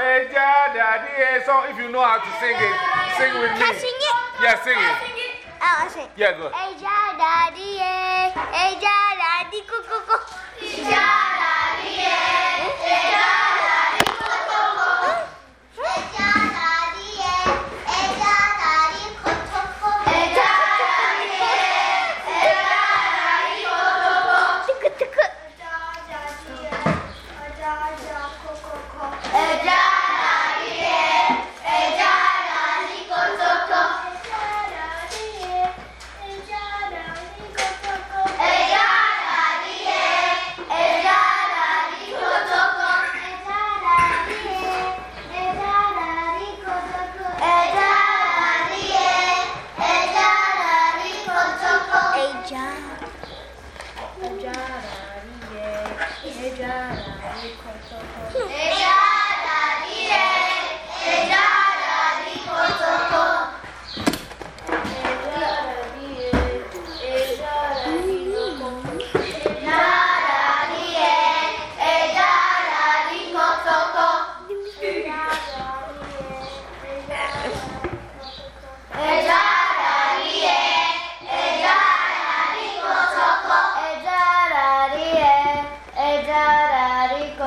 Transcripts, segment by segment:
Eja daddy eh. So if you know how to sing it, sing with Can I me. sing it? Yeah, sing it. Oh, I sing. Yeah, go. Eja daddy eja Ejara, Ejara, Ejara, ja, Ejara, Ejara,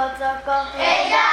Again?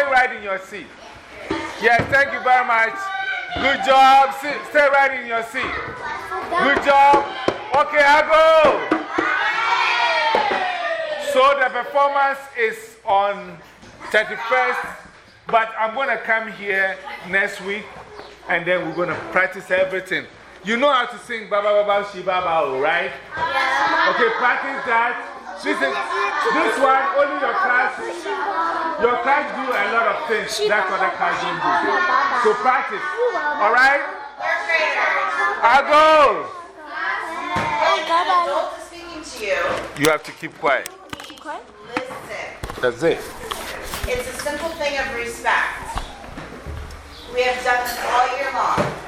Stay right in your seat. Yes, thank you very much. Good job. Stay right in your seat. Good job. Okay, I go. So the performance is on 31st, but I'm going to come here next week and then we're going to practice everything. You know how to sing Baba Baba Shiba Bao, right? Okay, practice that. This, is, this one, only your class. Your class do a lot of things that other class don't do. So practice. All right? I go. you. You have to keep quiet. Listen. That's it. It's a simple thing of respect. We have done this all year long.